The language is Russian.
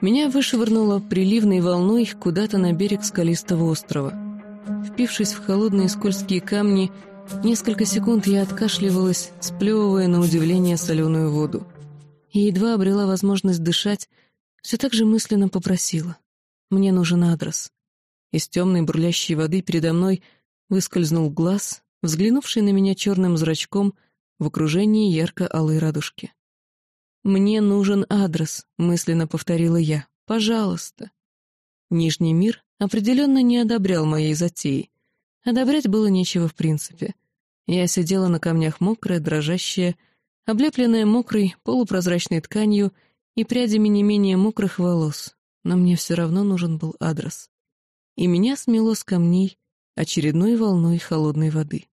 Меня вышвырнуло приливной волной куда-то на берег скалистого острова. Впившись в холодные скользкие камни, несколько секунд я откашливалась, сплевывая на удивление соленую воду. И едва обрела возможность дышать, все так же мысленно попросила. Мне нужен адрес. Из темной бурлящей воды передо мной выскользнул глаз, взглянувший на меня черным зрачком в окружении ярко-алой радужки. «Мне нужен адрес», — мысленно повторила я. «Пожалуйста». Нижний мир определенно не одобрял моей затеи. Одобрять было нечего в принципе. Я сидела на камнях мокрая, дрожащая, облепленная мокрой, полупрозрачной тканью и прядями не менее мокрых волос, но мне все равно нужен был адрес. И меня смело с камней очередной волной холодной воды.